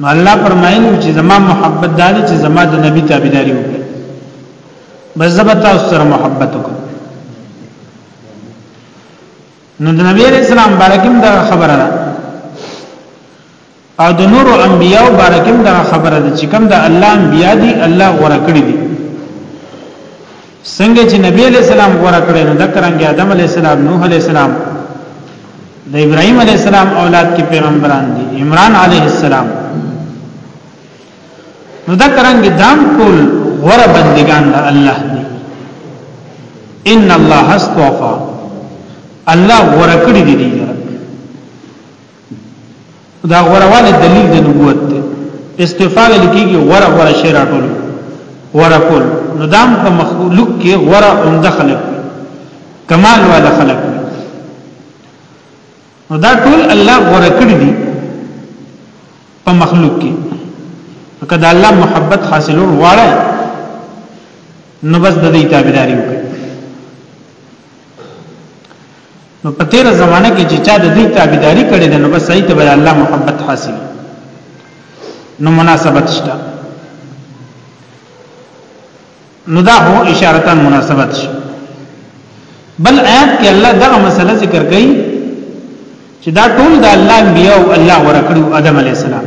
نو الله فرمایلی چې زما محبت دار چې زما د نبی تابعداري وکړي بس زبتا تاسو سره محبت وکړي نو د نبی علیہ السلام بارکم دا خبره ده او د نورو انبیاء بارکم دا خبره ده چې کوم د الله انبیاء دي الله غوړه کړی دي څنګه چې نبی علیہ السلام غوړه کړی نو د کرنګ آدم علیہ السلام نوح علیہ السلام د ابراهیم علیہ السلام اولاد کې پیغمبران دي عمران علیہ السلام نو د کرنګ دام ټول غوړه بندگان د الله دي ان الله استوفا الله غوړه کړی دي دا غورواله دلیل د نبوت دی استعفا ویل کیږي غوره غوره شی راټول غوره کول نو دام په مخلوق کې غوره عمده خلق کمال والا خلق نو دا ټول الله غوره کړی دي په مخلوق کې کله الله محبت حاصلول غواړي نو بس د دې تابعداري وکړي نو په تیر زمانه کې چې چا د دوی تابعداري کړې ده نو بس ایت به الله محبت حاصل نو مناسبت شته نو دا هو اشارتا مناسبت شي بل آیات کې الله دا مسله ذکر کړي چې دا ټول د الله انبیاء او الله ورکړو آدم علی السلام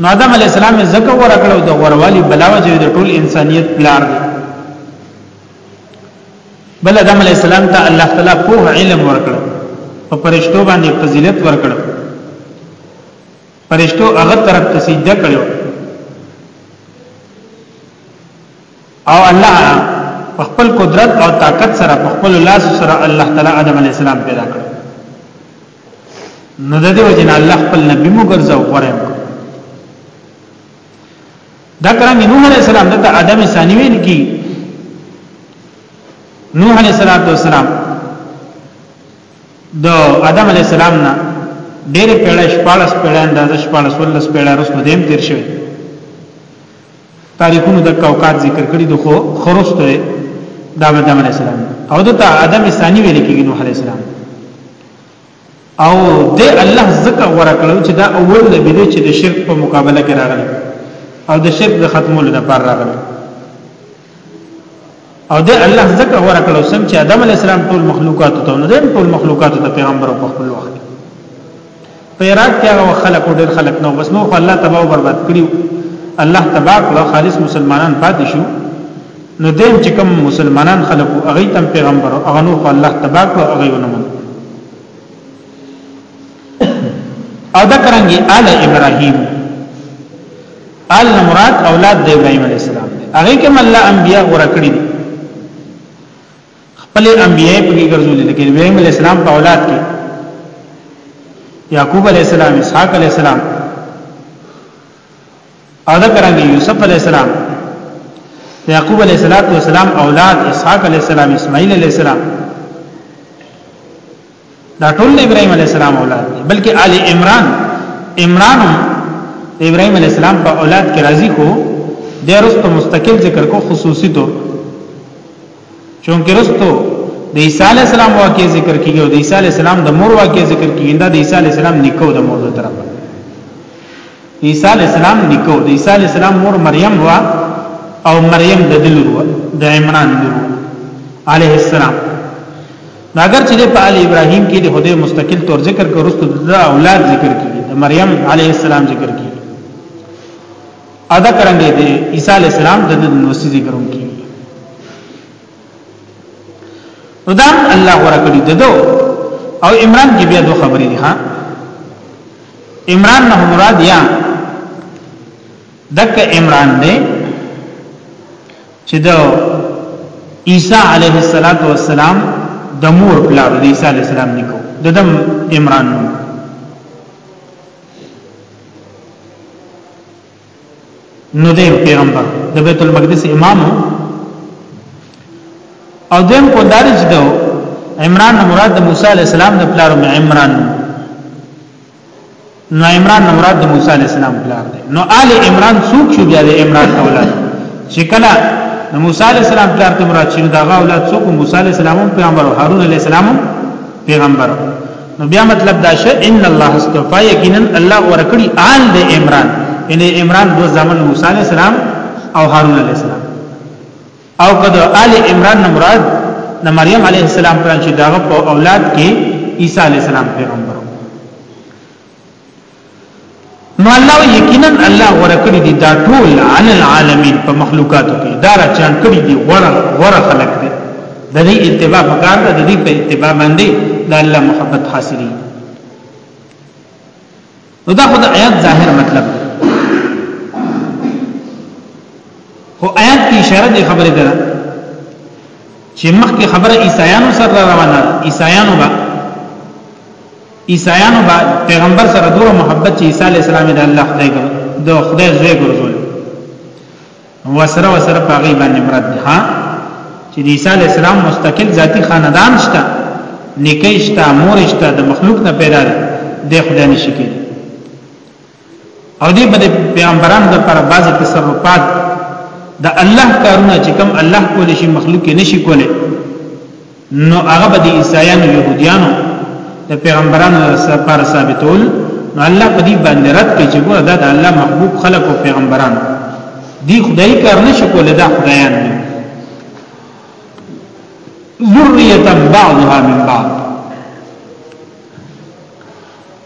نو آدم علی السلام زکه ورکړو د وروالی بلاوجه د ټول انسانیت پلار دی بل آدم علی السلام ته الله تعالی په علم ورکړ او پرشتو باندې فضیلت ورکړ پرشتو هغه طرف ته سجده کړو او الله په خپل قدرت او طاقت سره په خپل لاس سره الله تعالی آدم علی السلام پیدا کړ نو د دې وجه نه الله خپل نبی مو ګرځاو غره دا کرانګي نوح عليه السلام دته آدم ثاني ویل کی نوح عليه السلام د آدم عليه السلام نه ډېر پیړې شپارس پیړې اندازه شپارس ولس پیړې رسو دیم تیر شوی تاریخونو د کوکات ذکر کړی د خو خرسته د آدم عليه السلام او دته آدم ثاني ویل کی نوح عليه السلام او د الله ذکر ورکړو چې دا اول نبی دی چې د شرک په مقابله کې راغلی او د شرک د ختمولو لپاره راغلی او د الله ذکر ورکړو سم چې آدم علی السلام ټول مخلوقات ته نو دیم ټول مخلوقات ته پیغمبر په خپل وخت په عراق کې هغه خلک او ډېر خلک نو بس نو الله تباہ او برباد کړیو الله تباہ کړو خالص مسلمانان پاتې شو نو دیم چې کوم مسلمانان خلق او هغه تم پیغمبر او هغه نو خو الله تبا کو هغه یو نمون او دا کرانګي آل ابراهیم آل مراد اولاد د ابراهیم علی السلام دی هغه کوم الله انبیا غوړه کړی دي خپل انبیا په کې ګرځول دي کې ابراهیم علی السلام په اولاد کې یعقوب علی السلام اسحاق علی السلام او دا کرانګي یوسف علی السلام یعقوب علی السلام اولاد اسحاق علی السلام اسماعیل علی السلام دا ټول ابراهيم عليه السلام اولاد دي بلکې آل عمران عمران ابراهيم عليه السلام په اولاد کې راضي کو د رستو مستقل ذکر کو خصوصي طور چونکه رستو د عیسی علی السلام واقعي ذکر کیږي او د عیسی علی السلام د مور واقعي ذکر کیږي دا د عیسی علی السلام نیکو د مور د طرفه د عیسی علی السلام نیکو د عیسی علی السلام مور مریم وا او مریم د دلور وا د عمران لور علیه السلام نو اگر چې په ال ابراهيم کې د خدای مستقل تور ذکر کې ورسته د اولاد ذکر کې د مریم عليه السلام ذکر کې ادا کرانګي د عيسى عليه السلام د نوسي ذکر هم کې نو دا الله غره کړی ددو او عمران کې بیا دوه خبرې دي ها عمران نه مراد یا دک عمران دی چې د عیسی علیه السلام د مور پلار د عیسی علیه السلام نکو د دم عمران نو نو دیم پیغمبر د بیت المقدس امام او دیم کو دارج دو عمران مراد د موسی علی السلام د پلار او عمران نو عمران مراد د موسی علی السلام پلار دی نو آل عمران څوک شو بیا د عمران اولاد چې کله د موسی علی السلام پلار ته مراد شنو دا اولاد څوک موسی علی السلام پیغمبر او هارون علی السلام پیغمبر نو بیا مطلب دا شه ان الله استفا یقینا الله ورکړي آل د عمران ان عمران دو زمن موسی علی السلام او هارون علی السلام او کده آل عمران نه مراد د مریم علی السلام پر چې داغه په اولاد کې عیسی علی السلام پیغمبر نو الله یقینا الله غره کړی دي دا ټول عن العالمین په مخلوقاتو کې دا را چان کړی دي غره غره خلق دي د دې اتباع پکار ده د دې په اتباع باندې د الله محبت حاصلې نو دا خدای آیات ظاهر مطلب دی خو آیات کی اشاره دی خبره ده چې مخکې خبره عیسایانو سره روانه عیسایانو با عیسایانو با پیغمبر سره دوه محبت چې عیسی علی السلام د الله خدای ګر د خدای زوی ګرځول وسره وسره پاغي باندې مراد ده ها چې د عیسی علی السلام مستقل ذاتی خاندان شته نکیشتا مورشتا د مخلوق نه پیدا ده د خدای نشي کېږي او دې په پیغمبرانو د پر بعض تصرفات د الله کارونه چې کوم الله کول شي مخلوق یې نشي کولی نو هغه به د عیسایانو يهوديانو د پیغمبرانو لپاره ثابتول نو الله په دې باندې رد کوي چې ګوره دا د الله محبوب خلق او پیغمبران دی خدای کار نشي کولی دا خدایان دي ذریه بعضها من بعض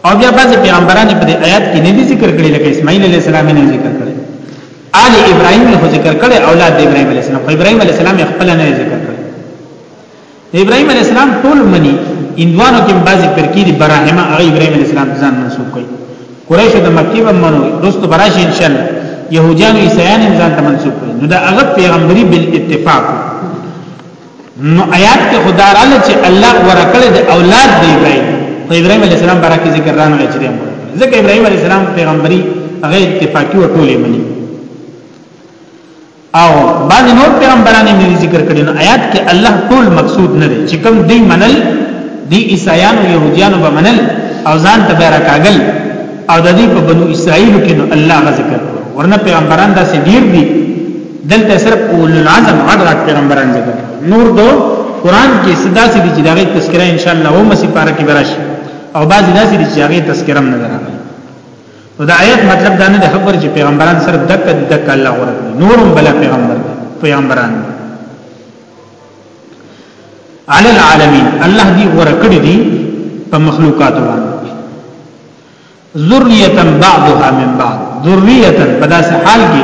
او بیا بعض پیغمبران په دې آیات کې نه دي ذکر کړي لکه اسماعیل علی السلام نه ذکر کړي آل ابراهیم نه ذکر کړي اولاد ابراهیم علی السلام ابراهیم علی السلام خپل نه ذکر کړي ابراهیم علی السلام ټول منی اندوانو کې بعضی فرقې دي براهمه هغه ابراهیم علی السلام ځان منسوب کړي قریش د مکی په منو دوست براش ان شاء الله يهوديان عيسایان ځان ته منسوب کړي نو دا هغه پیغمبري بل اتفاق نو آیات کې خدا رااله چې الله ورکړ د اولاد دی ابراهيم خو ابراهيم عليه السلام برکه ذکر رانغی چې دی ځکه ابراهيم عليه السلام پیغمبري هغه اتفاقی او ټولې مني او بعد نور پیغمبرانو مې ذکر کړي نو آیات کې الله ټول مقصود نه دی چې کوم دی منل دی عیسایانو يهوديانو به منل او ځان ته برکاګل او د دې په بنو اسرائیل کې نو الله غ ذکر ورنه پیغمبران دا سې ډیر دي دلته صرف اول العزم غټ غټ پیغمبران ذکر نور دو قران کې صدا سي دي چې دغه تذکرہ ان شاء الله و مسی پاره کې براشي او بعضی داسې دي چې هغه تذکرہ نه درغلي نو دا آیت مطلب دا نه خبر چې پیغمبران صرف دک دک الله غره نورم بل پیغمبر پیغمبران علی العالمین الله دی غره کړی دي په مخلوقات باندې ذریه بعضها من بعض ذریه په داسې حال کې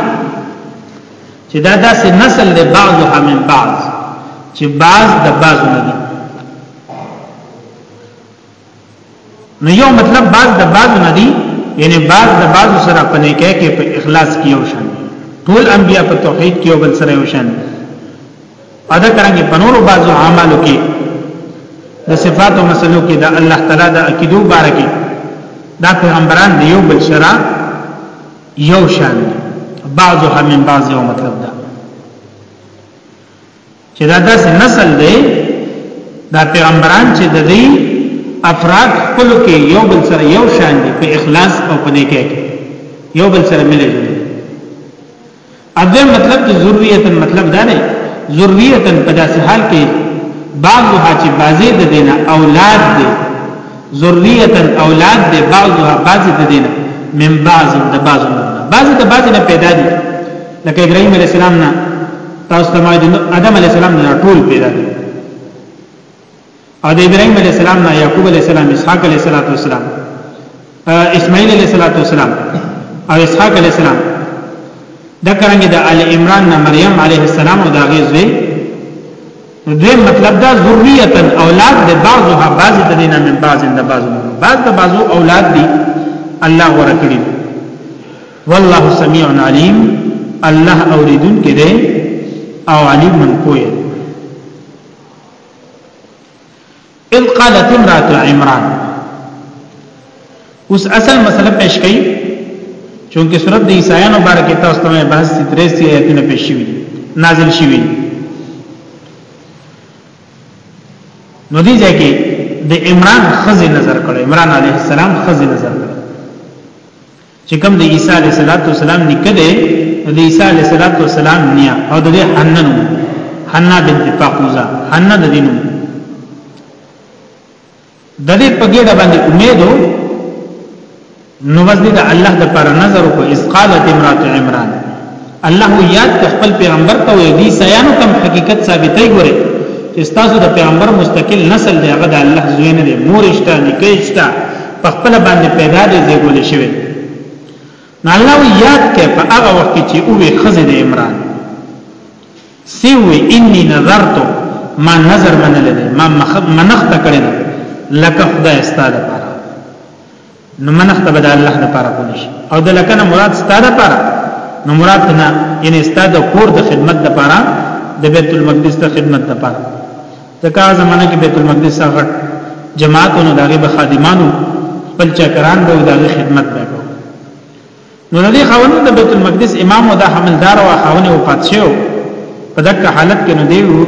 چې دا داسې نسل له بعضها من بعض چې بعض د بعض نه دي نو یو مطلب بعض د بعض نه دي یعنی بعض د بعض سره په نیکه کې په اخلاص کې یو شان ټول انبیا په توحید کې یو بل سره یو شان دي او دا څنګه په نورو بعضو اعمالو کې د صفات او مسلو کې د الله تعالی د عقیدو باره کې دا پیغمبران دی یو بل شرع یو شان دی بعضها من بعض یو مطلب دا چې دا داسې نسل دی دا پیغمبران چې د دې افراد خپل کې یو بل سره یو شان دي په اخلاص او په نیکه کې یو بل سره ملي اځه مطلب چې ذریه مطلب دا دی ذریه په داسې حال کې بعضها چې بعضې د دینه اولاد دی ذریه اولاد دی بعضها بعضې د دینه من بعض د بعض بعض د بعض نه پیدا دي لکه ابراهيم عليه السلام نه تاسو ته ما ادم عليه السلام نه ټول پیدا دي او د ابراهيم عليه السلام نه يعقوب عليه السلام اسحاق عليه السلام اسماعيل عليه السلام او اسحاق عليه السلام دا کرانګي د آل عمران نه مريم عليه السلام او دا غيزوي دوی مطلب دا ذریتا اولاد د بعضو ها بعضی د دینه من بعض د بعضو بعض د بعضو اولاد دي الله ورکړي والله سميع عليم الله اوریدون کې دی او علیم من کوی اذ قالت امرات عمران اوس اصل مسله پیش کړي چونکه سورۃ د عیسایانو باره کې تاسو ته بحث 83 آیتونه پیش شوي نازل شوي نو دې ځای کې د عمران خزي نظر کړو عمران علیه السلام خزي نظر کړو چې کوم د عیسی علیه السلام نیکه دی د عیسی علیه السلام نیا او د حنا نو حنا بنت فاقوزه حنا د دینو د دې په ګډه باندې امیدو نو وځي د الله د پر نظر کو اس قالت امرات عمران الله مو یاد کړ خپل پیغمبر ته وې دي سیانو تم حقیقت ثابتې ګوري چې تاسو د پیغمبر مستقل نسل دی هغه د الله زوی نه دی مورشته نکېشته په خپل باندې پیدا دی زیګول شوی نو الله یاد کړ په هغه وخت چې او وې خزه د عمران سی وې انی نظرت ما نظر منل ما منخت کړی لکه خدای استاد نو منخت به د الله لپاره کول شي او د لکنه مراد ستاره لپاره نو مراد نه یعنی ستاره کور د خدمت لپاره د بیت المقدس د خدمت لپاره ځکه زمانه کې بیت المقدس هغه جماعتونو دغه خادمانو بل چکران به دغه خدمت وکړي نو د دې خاوند د بیت المقدس امام او د حملدار او خاوند او پات شو په دغه حالت کې نو دیو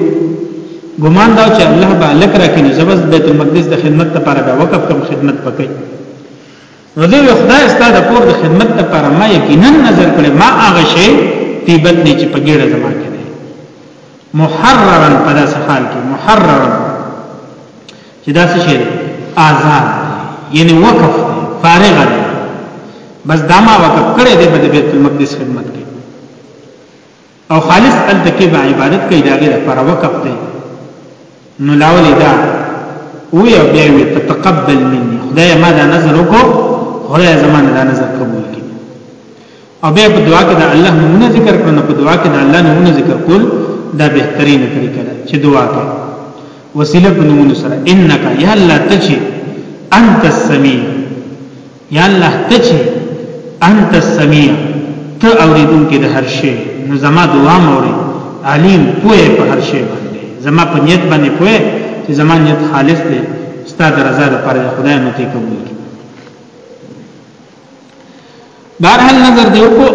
ګمان دا چې الله به لک راکې نو زبس بیت المقدس د خدمت لپاره به وقف کوم خدمت پکې نو دی خدای ستاسو کور د خدمت لپاره ما یقینا نظر کړې ما هغه شی په بطن چې په ګډه زما کې دی محررا په داس حال کې محررا چې دا څه شي آزاد یعنی وقف دی فارغ دی بس دا ما وقف کړی دی په بیت المقدس خدمت کې او خالص التکی به عبادت کوي دا غیر پر وقف دی نو لاولې دا او یا بیا وی تقبل مني خدای ما دا نظر وکړو خدای زمانه دا نظر قبول کړي او بیا په دعا کې د الله نومونه ذکر کړو نو په دعا کې د الله نومونه ذکر کول دا بهترینه طریقه ده چې دعا کوي وسیله په نومونو سره انک یا الله تچی انت السمیع یا الله تچی انت السمیع ته اوریدونکې د هر شی نو زما دعا موري علیم پوهه په هر شی باندې زما په نیت باندې پوهه چې زما نیت خالص دی ستاسو رضا لپاره خدای نو ته قبول کړي بهرحال نظر دیو کو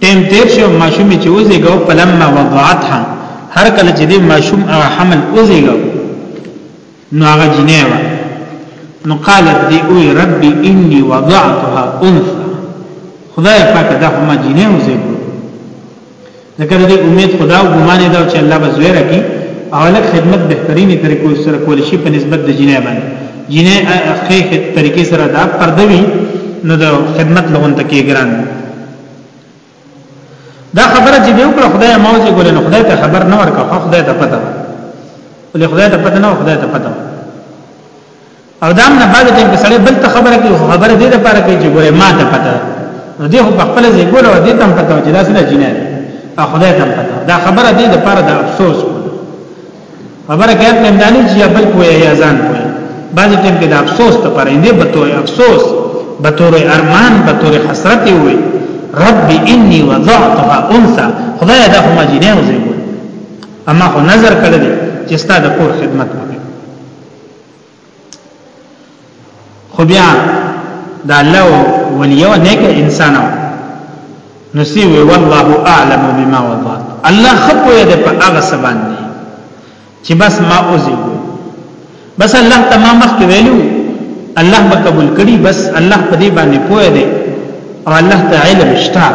ټیم تیر شو ماشوم چې وزیګو فلما وضعتها هر کله چې دی ماشوم هغه حمل وزیګو نو هغه جنې و نو قالت دی او ربي اني وضعتها انثى خدای پاک دا هم جنې وزیګو ذکر دې امید خدا او ګمان دا چې الله به زوی راکړي او لک خدمت بهتريني طریقو سره کول شي په نسبت د جنې باندې جنې اخی طریقې سره دا پردوي نو د خدمت لغون تکي ګران دا خبره چې دیو کړ خدای موزه ګول نو خدای ته خبر نه ورکا خدای ته پته ولې خدای ته پته نه خدای ته پته او دام نه بعد ټیم کې سړی بل ته خبره کوي خبره دې لپاره کوي چې ګوره ما ته پته نو دې په خپل ځای ګوره او دې ته پته چې دا څه جنایت او خدای ته پته دا خبره دې لپاره د افسوس خبره کوي ټیم دانی چې بل کوی یا ځان کوی بعد ټیم کې د افسوس ته پرې دې بتوي افسوس بتور ارمان بتور حسرت وي رب انی وضعتها انثى خدای دا هم جنایت وزي اما خو نظر کړل چې ستاسو کور خدمت خو بیا دا الله ولیو نیک انسان نو سی وی والله اعلم بما وضعت الله خپو یې په هغه سبان دی چې بس ما اوزي بس الله تمام مخ کې ویلو الله به قبول کړي بس الله په دې باندې پوهه دی او الله تعالی مشتاق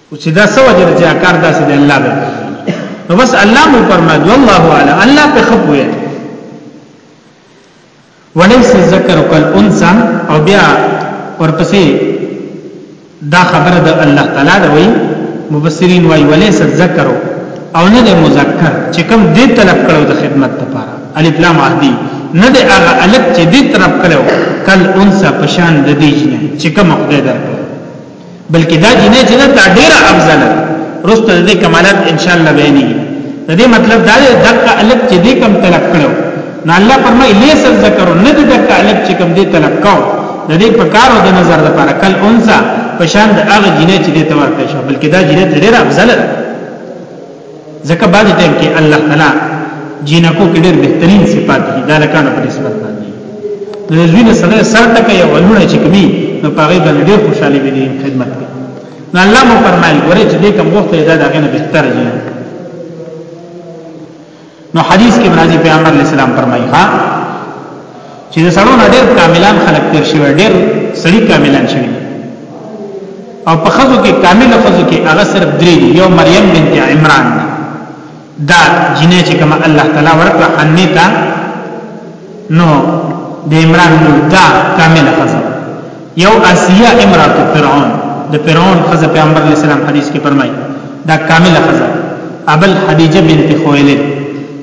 او چې دا سو وجه چې کار داسې دی الله به نو بس الله مو فرمایي والله اعلی الله په خپوي وليس الذکر كالانثى او بیا ورپسې دا خبره د الله تعالی دا وایي مفسرین وایي وليس الذکر او نه د مذکر چې کوم دې طلب کړو د خدمت لپاره الف لام عهدی نه د هغه الف چې دې طلب کړو کل انثى پشان د دې چې کوم خدای درکړو بلکې دا جنې چې دا ډیره افضل ده رسته دې کمالات ان شاء الله بیانې دې مطلب دا دی دغه الک چې دې کم طلب کړو نو الله فرمایي لیس الذکر نه دغه الک چې کم دې طلب کو د دې په کارو د نظر لپاره کل انسا پشان د هغه جنې چې دې تور کړو بلکې دا جنې ډیره افضل ده ځکه بعضی ټیم کې الله تعالی جنکو کې ډېر بهترین صفات دي دا لکه په نسبت باندې د زوینه سره سر ټکه یو ولونه چې کوي نو پاره باندې ډېر خوشاله وي د خدمت کې نو الله مو فرمایي ورې چې دې کوم وخت دا دغه نه بهتر دي نو حدیث کې راځي پیغمبر علی السلام فرمایي ها چې د سړو ډېر کاملان خلق تیر شي ډېر سړي کاملان شي او په خزو کې کامل خزو کې هغه صرف درې یو مریم بنت عمران دا جنې چې کوم الله تعالی ورکړه حنې ته نو د عمران دا کامل خزو یو اسیا امرات فرعون د فرعون خزه پیغمبر علی السلام حدیث کې فرمایي دا کامله خزه ابل خدیجه بنت خویلد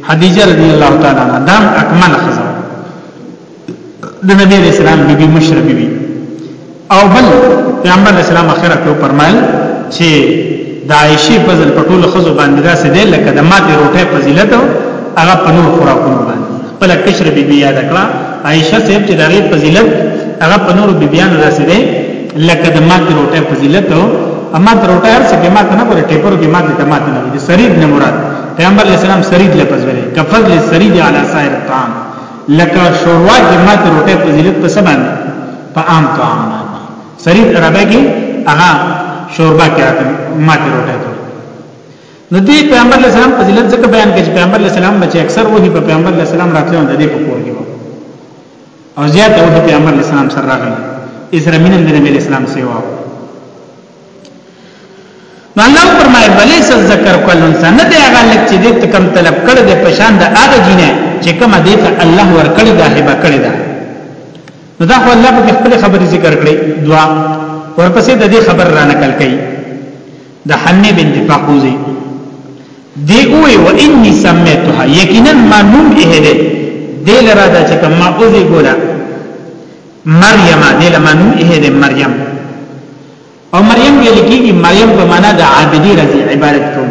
خدیجه رضی الله تعالی عنها دا اکمل خزه د نبی علی السلام بیبي مشره بیبي او بل پیغمبر علی السلام اخره کې فرمایل چې د عائشه فضل پټول خزو باندې دا سده لکه د ماته روټه فضیلت هغه په نور خوراکونو خپل کشر بی بی یاد کړه عائشه صاحب چې دغه فضیلت هغه په نور بی بیان داسې ده لکه د مات روټه فضیلت او اما روټه هر څه کې مات نه پرې ټیپرو کې مات ته مات نه دي سرید نه مراد پیغمبر علیہ السلام سرید لفظ ویلي کفضل سرید علی سائر الطعام لکه شوروا کې مات روټه فضیلت په سبا په عام طعام سرید عربی کې هغه شوربا کې مات روټه نو دې پیغمبر علی السلام فضیلت ځکه بیان کړي پیغمبر علی السلام بچي اکثر وਹੀ په پیغمبر علی السلام راتلو د دې په کور کې او زیات او د پیغمبر علی السلام سره راغلي اسره مين د نبی اسلام سیوا نو الله فرمایي بلې سز ذکر کول انسان نه دی هغه لک چې دې تکم طلب کړ دې پشان د هغه جینه چې کوم دې ته الله ور کړی دا هبه کړی دا نو دا خو الله په خپل خبرې ذکر کړې دعا ورپسې د دې خبر را نقل کړي د حنه بنت فقوزه دی اوه و انی سمیتها یقینا ما نوم یې ده دل را دا چې کما اوزی ګولا مریم دل ما نوم یې ده مریم او مریم ویل کیږي مریم په معنا د عابدی رضی عبارت کوم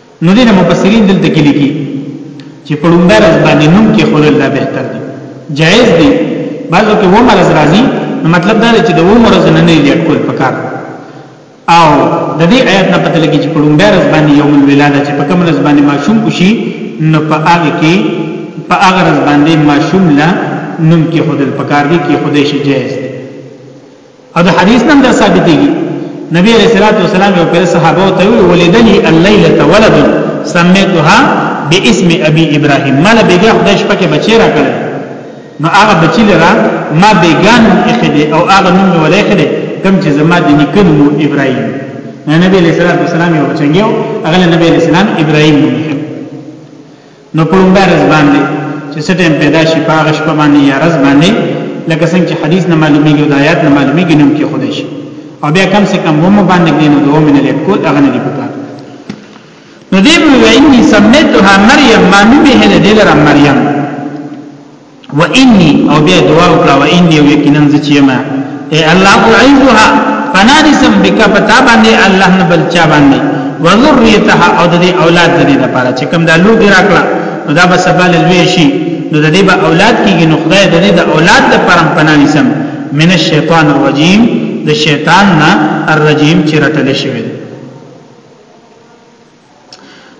نو دینه مفسرین دلته کې لیکي چې په لومړی ورځ باندې نوم کې خلل دا بهتر دی جائز دی بعضو کې و مرز راځي مطلب دا دی چې د و مرز نه نه لیک کول پکار او د دې آیت نه پته لګي چې په لومړی ورځ باندې یوم الولاده چې په کوم ورځ باندې ماشوم وشي نو په هغه کې په هغه ورځ باندې ماشوم لا نوم کې خدل پکار دی کې خدای شي جائز او د حدیث نن دا ثابتېږي نبی علیہ الصلوۃ والسلام یو پر صحابه ته وی ولدنی الليله ولد سميتها باسم ابي ابراهيم مال بیګه خدای شپه کې بچی را کړل نو هغه بچی لرا ما بیګان اخدي او هغه نوم ولې خدي کم چې زما د نیکه نوم ابراهيم نبی علیہ الصلوۃ والسلام یو بچنګیو هغه نبی علیہ السلام ابراهيم نوم نو په لومړی ورځ باندې چې څه ټیم پیدا شي په هغه شپه باندې یا ورځ باندې لکه څنګه چې حدیث نه معلومیږي او د آیات نه معلومیږي نوم کې خدای شي او بیا کم سے کم ومه باندې دینو دوه منې لټ کول هغه نه دی پکار نو دې وی اني سميتها مريم ما نومه هله دې لره مريم و انی او بیا دعا وکړه و انی او یقینا زچیما اے الله اعوذها فنادسم بک پتا باندې الله نه بل چا باندې وذریتها او د اولاد دې لپاره چې کوم د لوګ راکړه نو دا به سبال لوی شي نو د دې به اولاد کیږي نو خدای د دې د اولاد لپاره پنانیسم من الشیطان الرجیم د شیطان نه الرجیم چې رټل شوی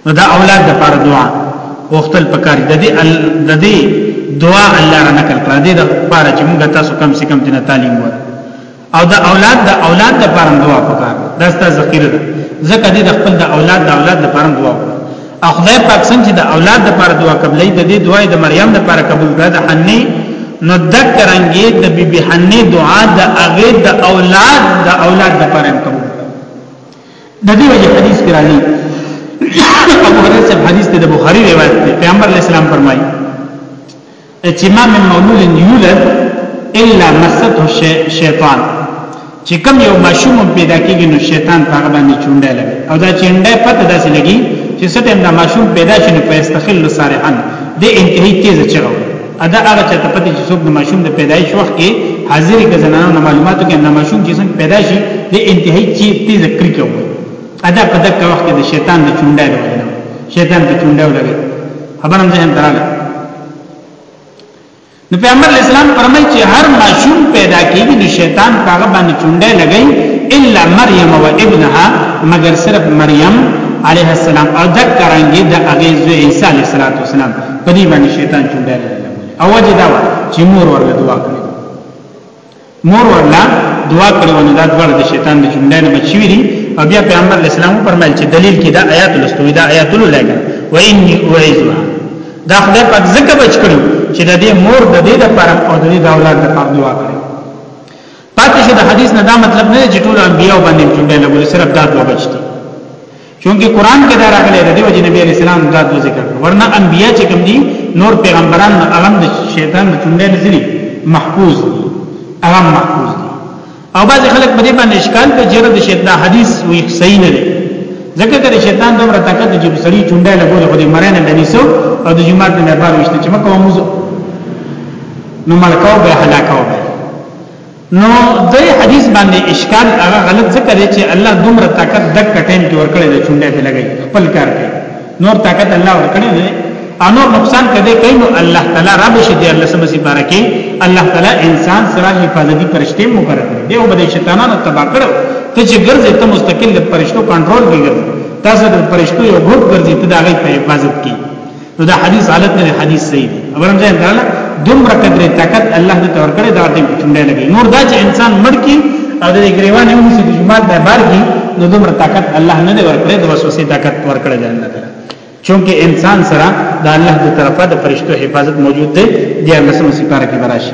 نو دا اولاد د پر دعا وختل پکار د دې د دې دعا الله را نقل کړه دې د پر چې موږ تاسو کم سي کم دینه تعلیم ور او د اولاد د اولاد د پر دعا پکار دا ستاسو ذخیره ده ځکه دې د خپل د اولاد د اولاد د پر دعا او خدای پاک څنګه چې د اولاد د پر دعا قبلې د دې دعای د مریم د پر قبول کړه د حنی نو دکرنګي د بیبي حنی دعا د اغه د اولاد د اولاد د پر قبول د دې وجه حدیث کې راځي ابو هريره صاحب حدیث ته د بخاری روایت دی پیغمبر اسلام فرمایي چې ما من مولود یولد الا مسته شیطان چې کوم یو ماشوم پیدا کیږي نو شیطان هغه باندې چونډه لګي او دا چونډه پته داسې لګي چې ستم دا ماشوم پیدا شي نو په استخل صالحان د انتهایی تیز چغو ادا هغه چې تپتی چې څوک د ماشوم د پیدایش وخت کې حاضر کې زنانو معلوماتو کې د ماشوم چې څنګه پیدا شي د انتهایی چی تیز کړی کوي ادا په دغه وخت کې د شیطان د چونډه دی شیطان په چونډه ولګي خبرم ځه هم دراله نو پیغمبر اسلام فرمایي چې هر ماشوم پیدا کیږي نو شیطان هغه باندې چونډه لګي الا مریم و ابنها مگر صرف مریم علیه السلام او ذکرانګي د اغه زوی عیسی علیه السلام په دې باندې شیطان چونډه نه لګولې او وجه دا و چې مور ورله دعا کړې مور ورله دعا کړې ونه دا دواړه د شیطان د چونډه نه بچی دي او بیا پیغمبر اسلام فرمایل چې دلیل کې دا آیات لستوي دا آیات لګا و اني اعذها دا خدای پاک زکه بچ کړو چې د دې مور د دې لپاره او د دې د اولاد لپاره دعا کړې پاتې شو د حدیث نه دا مطلب نه چې ټول انبیا باندې چونډې لګول صرف دا دوه بچتي چونکه قران کې دا راغلي د دیو جنبی علی السلام دا دوه ذکر ورنه انبیا چې کوم دي نور پیغمبران هغه د شیطان د چونډې لزري محفوظ دي هغه محفوظ دي او بعض خلک په دې باندې اشکال کوي چې د شیطان حدیث وی صحیح نه دی ځکه چې شیطان دومره طاقت چې سړي چونډه لګول خو دې مرنه باندې سو او د جمعه د مبار وشته چې مکه وموزه نو ملکاو به هلاکاو به نو د حدیث باندې اشکال هغه غلط ذکر دی چې الله دومره طاقت د کټین کې ورکړي د چونډې په لګي خپل کار کوي نور طاقت الله ورکړي نه انو نقصان کده کین نو الله تعالی رب شي دی الله سمسی بارکه الله تعالی انسان سره حفاظتي فرشته مقرر کړي دی او بده شیطانانو تبا کړو ته چې ګرځي ته مستقل فرشتو کنټرول کیږي تاسو د فرشتو یو ګروپ ګرځي ته دغه په حفاظت کې نو دا حدیث غلط نه حدیث صحیح دی خبرم ځای کړل دومره قدر طاقت الله دې تور کړی دا ټیم چونډه لګي نور دا چې انسان مړ کی او د ګریوان یو نسی د جمعات نه بار کی نو دومره طاقت الله نه دی ورکړی د وسوسې طاقت ورکړی دی الله تعالی چونکه انسان سره د الله د طرفه د فرشتو حفاظت موجود دی د الله سم سپاره کې براشي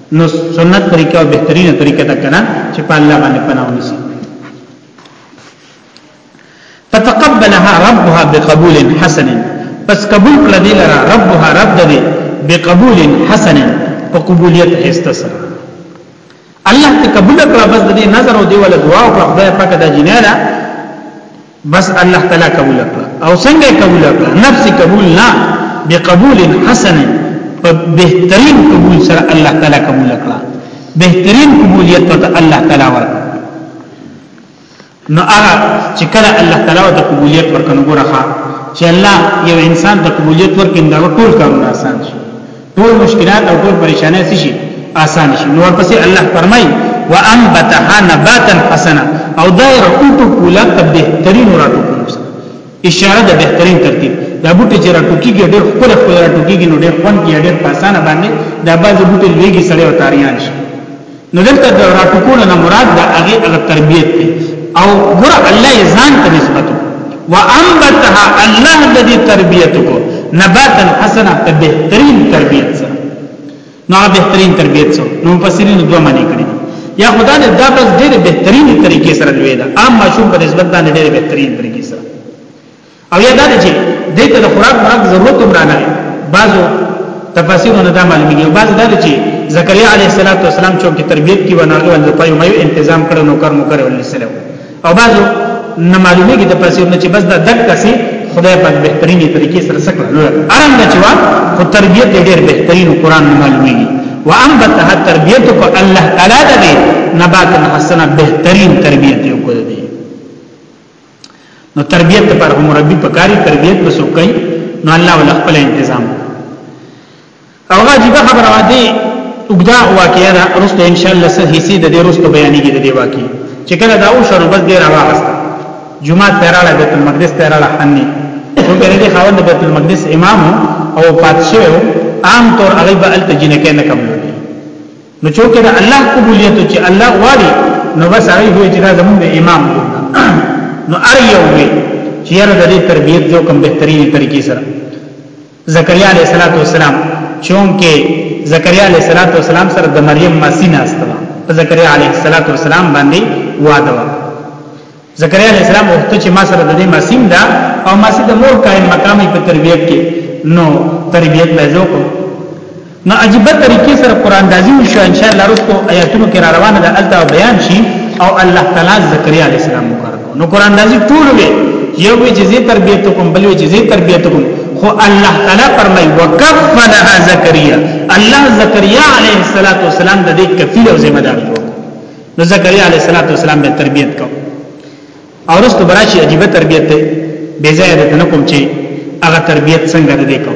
نو سنت طریقه او بهترینه طریقه ده کنه چې په الله باندې پناه ونیسي فتقبلها ربها بقبول حسن پس قبول کړه دې لره ربها رب دې بقبول حسن په قبولیت هسته سره الله ته قبول کړه بس دې نظر او دی ول دعا او خدای پاک د جناله بس الله تعالی قبول کړ او څنګه قبول کړ نفس قبول نه بقبول حسن په بهترین قبول سره الله تعالی قبول کړ بهترین قبولیت ته الله تعالی ورکړ نو هغه چې کله الله تعالی ته قبولیت ورکړ نو ګورخه چې الله یو انسان ته قبولیت ورکړي دا ټول کارونه آسان شي ټول مشکلات او ټول پریشانه څه شي آسان شي نو ورپسې الله فرمای وانبتها نباتا حسنا او دا رکوټو کولا تب بهترین راټو اشاره د بهترین ترتیب دا بوټي چې راټوکیږي ډېر خپل خپل راټوکیږي نو ډېر خوند کې ډېر په اسانه باندې دا بعض بوټي لویږي سړی او تاریان شي نو دلته د راټکول نه مراد د هغه هغه تربيت دی او ګور الله ځان ته نسبت وانبتها الله د دې تربيت کو نباتا حسنا ته بهترین تربيت سره نو بهترین تربيت سره نو مفسرین دوه معنی کړی یا خدا دې دا بس ډېر بهترین طریقې سره لوي دا عام ماشوم په نسبت باندې ډېر بهترین طریقې سره او یا دا چې دې ته د خوراک مرګ ضرورت هم رانه بعضو تفاسیرونه دا معلومیږي بعض دا چې زکریا علیه السلام چې په تربیت کې وناغه ول په یو مې تنظیم کړو نو کار مو کړو السلام او بعضو نه معلومیږي د تفاسیرونه چې بس دا دک کسي خدای په بهترینې طریقې سره سکړه نو ارنګ چې وا په تربیت ډېر بهترین قرآن معلومیږي وانبتها تربیت کو الله تعالی دې نبات حسنه بهترین تربیت نو تربیت لپاره هم مربي پکاري تربیت به څوک کوي نو الله ولا خپل تنظیم او عجیب خبره وا دي وګدا واقعیا دا رسته ان شاء الله صحیح سي د دې رسته بیانېږي د دې واقعي چې کله دا او شروع بس ډیر راوغسته جمعه تیراله بیت المقدس تیراله حنی نو ګره دي خاوند بیت المقدس امام او پادشاه عام طور هغه به الته جنکه نه کوي نو چونکه دا الله قبولیت چې الله غواړي نو بس هغه وی چې دا زمونږ امام دی نو ار یو وی چې یاره د دې تربیت جو کوم بهترینې طریقې سره زکریا علیه السلام چونکه زکریا علیه السلام سره د مریم ماسی ناشته په زکریا علیه السلام باندې واده وکړ زکریا علیہ السلام وخت چې ما سره د دې ماسیم دا او ماسی د مور قائم مقامي په تربيت کې نو تربيت به زو کو نو عجیب طریقې سره قران دازي شو ان شاء الله رسو آیاتونو کې را روانه ده الته بیان شي او الله تعالی زکریا علیہ السلام مقرر نو قران دازي ټول وی یو وی جزې تربيت کوم بل وی جزې تربيت کوم خو الله تعالی فرمای وکفلها زکریا الله زکریا علیہ الصلوۃ والسلام د دې کفیل او ذمہ دار نو زکریا علیه السلام به تربیت کو او رسو براشي عجیب تربیت ته بے ځای ده نه کوم چې هغه تربیت څنګه ده کو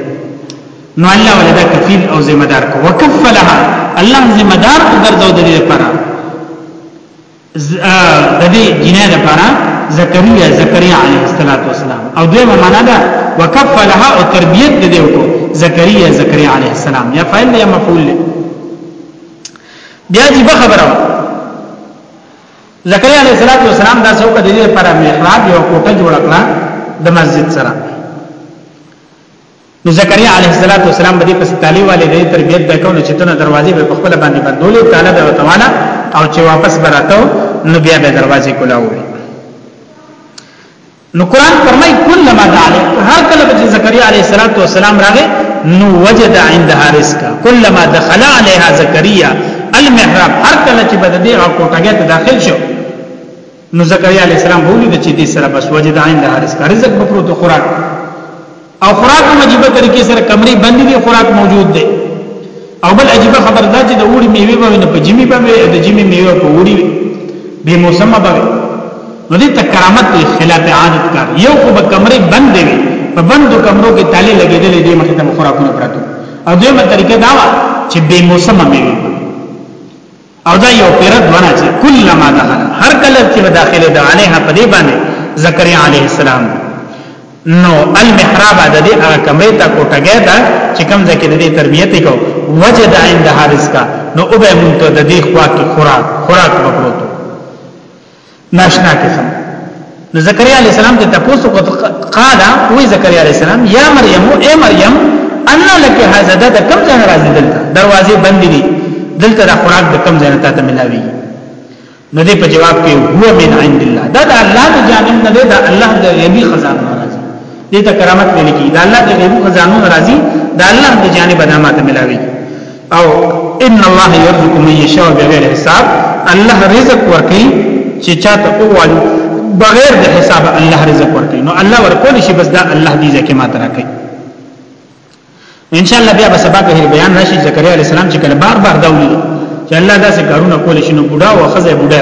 نو الله ولدا کفیل او ذمہ دار کو وکفلها الله ذمہ دار وګرځاو د دې لپاره د دې جنې لپاره زکریا زکریا علیه السلام او دویمه معنا ده وکفلها او تربیت دې وکړو زکریا زکریا علیه السلام یا فاعل یا مفعول بیا دې په خبره زکریا علیه السلام دا څوک د دې لپاره محراب یو کوټه جوړ کړه د مسجد سره نو زکریا علیه السلام باندې پس تعالی والے دې تربیت وکاو نو چې تنه دروازې په خپل باندې بندولې تعالی به وتعالى او چې واپس براتو نو بیا به دروازې کولاوي نو قران فرمای کلمہ دعا هر کله چې زکریا علیه السلام راغی نو وجد عندها رزقا کلمہ دخل علیها زکریا المحراب هر کله چې بده دی او کوټګه ته داخل شو نو زکریا علیه السلام وویل چې دې سره بس وجد عندها رزقا رزق بپروت خوراک او خوراک هم عجیبه طریقې سره کمرې بندې دي خوراک موجود دی او بل عجیبه خبر دا چې د اوړي میوه به نه په جمی به وي د جمی میوه په اوړي وي به موسمه به وي نو دې ته کرامت دی خلاف عادت کار یو خو به کمرې بندې وي په بندو کمرو کې تالي لګېدلې دې مخې ته خوراکونه پراته او دې مې طریقه دا و چې به موسمه میوه او دا یو پیرد ونه چې کله ما دخل هر کله چې داخله د علیه په دی باندې زکریا علیه السلام نو المحراب د دې هغه کمرې ته کوټګه ده چې کوم ځکه د دې تربیت کو وجد عند حارس کا نو او به مونته د دې خوا کې خوراک خوراک وکړو ناشنا کسان نو زکریا علی السلام ته تاسو کو قال وی زکریا علی السلام یا مریم اے مریم ان لك هذا د کم ځای راځي دلته دروازې بند دي دلته د خوراک د کم ځای ته ته ملاوي نو دې په جواب کې هو من عند الله دا د الله د جانب نه دی دا الله د غیبی خزانه راځي دې ته کرامت ویل کی دا الله د غیبی خزانه راځي دا الله د جانب نه ماته ملاوي او ان الله يرزق من يشاء بغیر حساب الله رزق ورکي چې چاته اووال بغیر د حساب الله رزق ورکي نو الله ورکول شي بس دا الله دې ځکه ما ترکه ان شاء الله بیا به سبا کې بیان راشي زکریا علی السلام چې کله بار بار دا ویل چې الله دا څه کارونه کول شي نو بډا او خزه بډا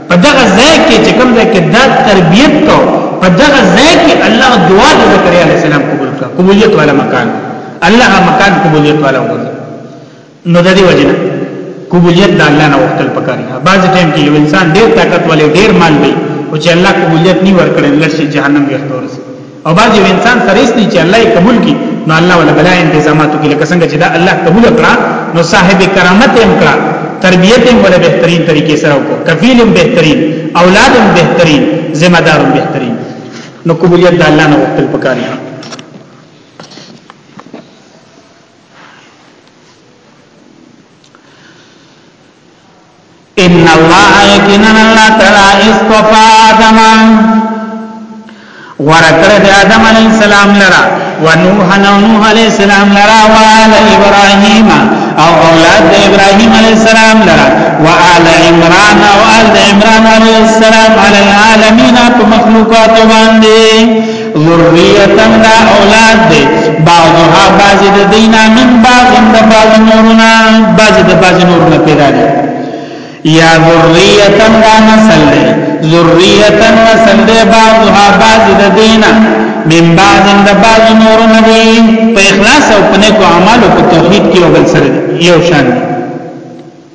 په دغه ځای کې چې کوم ځای کې دا تربيت کو په دغه ځای کې الله دعا د زکریا علی السلام قبول کړه قبولیت والا مکان الله مکان قبولیت والا وګړي نو د دې وجنه قبولیت د الله نه وختل پکاري بعض ټیم کې یو انسان ډیر طاقت والے ډیر مال وي او چې الله قبولیت نه ورکړي لږ شي جهنم یې اختور او باز یو انسان سره هیڅ نه چې الله یې قبول کړي نو الله ولا بلا تنظیمات کې لکه څنګه چې دا الله قبول کړه نو صاحب کرامت هم کړه تربیت هم ولا بهترین طریقې سره وکړه کفیل هم بهترین اولاد هم بهترین ذمہ دار هم بهترین نو قبولیت د الله نه وکړ پکاري ان الله یقینا الله تعالی اصطفى آدم ورکړ د آدم علی السلام لرا ونوح نوح علی السلام لرا وآل ابراهیم او اولاد د ابراهیم علی السلام لرا وآل عمران او آل عمران علی السلام علی العالمین په مخلوقات باندې ذریه دا اولاد دی بعضها بعض د دینا من بعض د بعض نورنا بعض د بعض نورنا پیدا دی یا ذریه دا نسل دی ذریه نسل دی بعضها بعض د دینا من بعض د بعض نورنا دی په اخلاص او په نیکو اعمالو په توحید کې او بل سره یو شان دی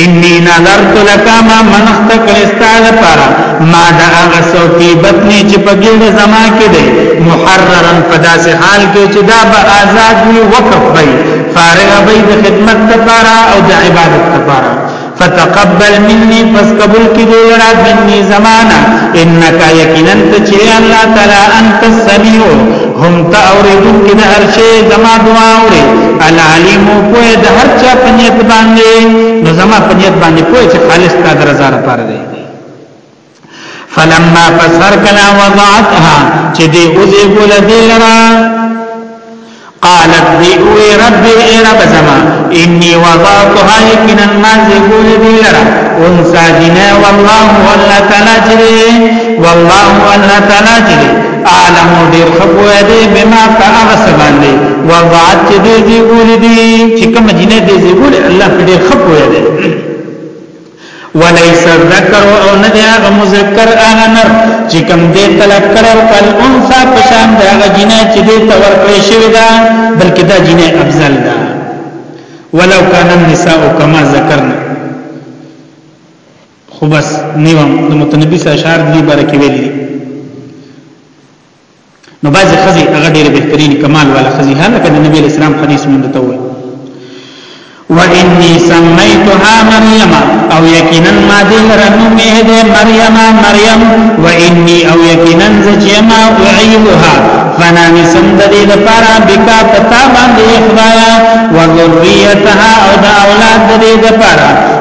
انی نظرت لک ما منخت کړی ستا لپاره ما د هغه څه په بطنې چې په ګېډه زما کې دی محررا په داسې حال کې چې دا به آزاد وي وقف وي فارغ وي د خدمت لپاره او د عبادت لپاره فتقبل مني پس قبول کی دی لرا مني زمانہ انکا یقینا ته چې الله تعالی انت السمیع هم ته اوریدون کې د هر شی زما دعا اوري العلیم کوه د هر چا په نیت باندې نو زما په نیت باندې کوه چې خالص تا درزه را پاره دی فلما فسر کلا وضعتها چې دې اوځي ګول دې لرا قالت دی اوی رب ای رب زما انی وضعتها یقینا ما زی ګول دې لرا انسا جنا والله والله تعالی جری والله والله تعالی جری اعلم ډیر خپوه دی بما فاغس باندې وضعت چې دې دې ګول دي چې کوم جنې دې دې ګول الله په ډیر خپوه دی وليس الذکر او نه دی هغه مذکر هغه نر چې کوم دې طلب کړو کل انثى په شان دا هغه جنې چې دې تور کړی شوی دا بلکې دا جنې افضل ده ولو کان النساء کما ذکرنا خو بس نیوم د متنبی سره اشعار دی باره کې ویلي نو بعضی خزی هغه ډیره بهترین کمال والا خزی هغه د نبی اسلام حدیث مونږ ته وایي وإني سميتها مريم او یقینا ما دې لرنومه دې مریم مریم وإني او یقینا زجما اعيذها فنا نسم دې لپاره بکا پتا باندې خدایا وذریتها او دا اولاد دې لپاره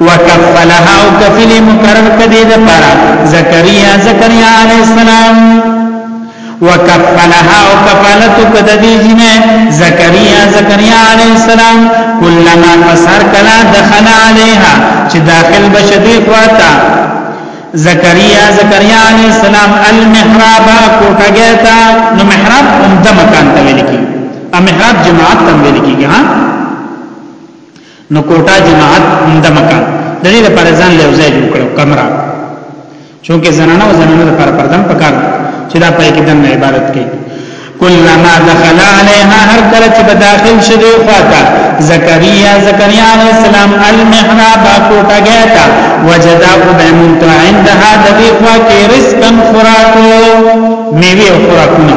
وکفلها او کفل مقرر کدی د پارا زکریا زکریا علی السلام وکفلها او کفالت کدی جنہ زکریا زکریا علی السلام کلما فسر کلا دخل علیها چې داخل بشدی خواتا زکریا زکریا علی السلام المحراب کوټه گیتا نو محراب عمده مکان ته ویل کی ا محراب جماعت ته ویل کیږي ها نو کوټه جماعت عمده مکان د دې لپاره ځان له ځای جوړ کړو کمره چونکه زنانه او زنانه لپاره پردم پکار چې دا پای کې دنه عبارت کې کلمہ دخل علیها هر کله چې داخل شوه خواته زکریا زکریا علیہ السلام المحراب کوټه گیتا وجدا وبمنت عندها د دې خوا کې رزقا خوراکو میوه خوراکونه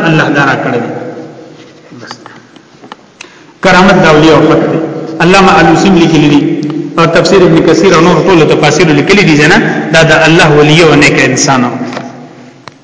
الله دا را کړی بس کرامت دا ولي او حق دی علامه الوسیم لیکلی دی او تفسیر ابن کثیر او نور ټول تفاسیر لیکلی دي جنا دا د الله ولی او نیک انسانو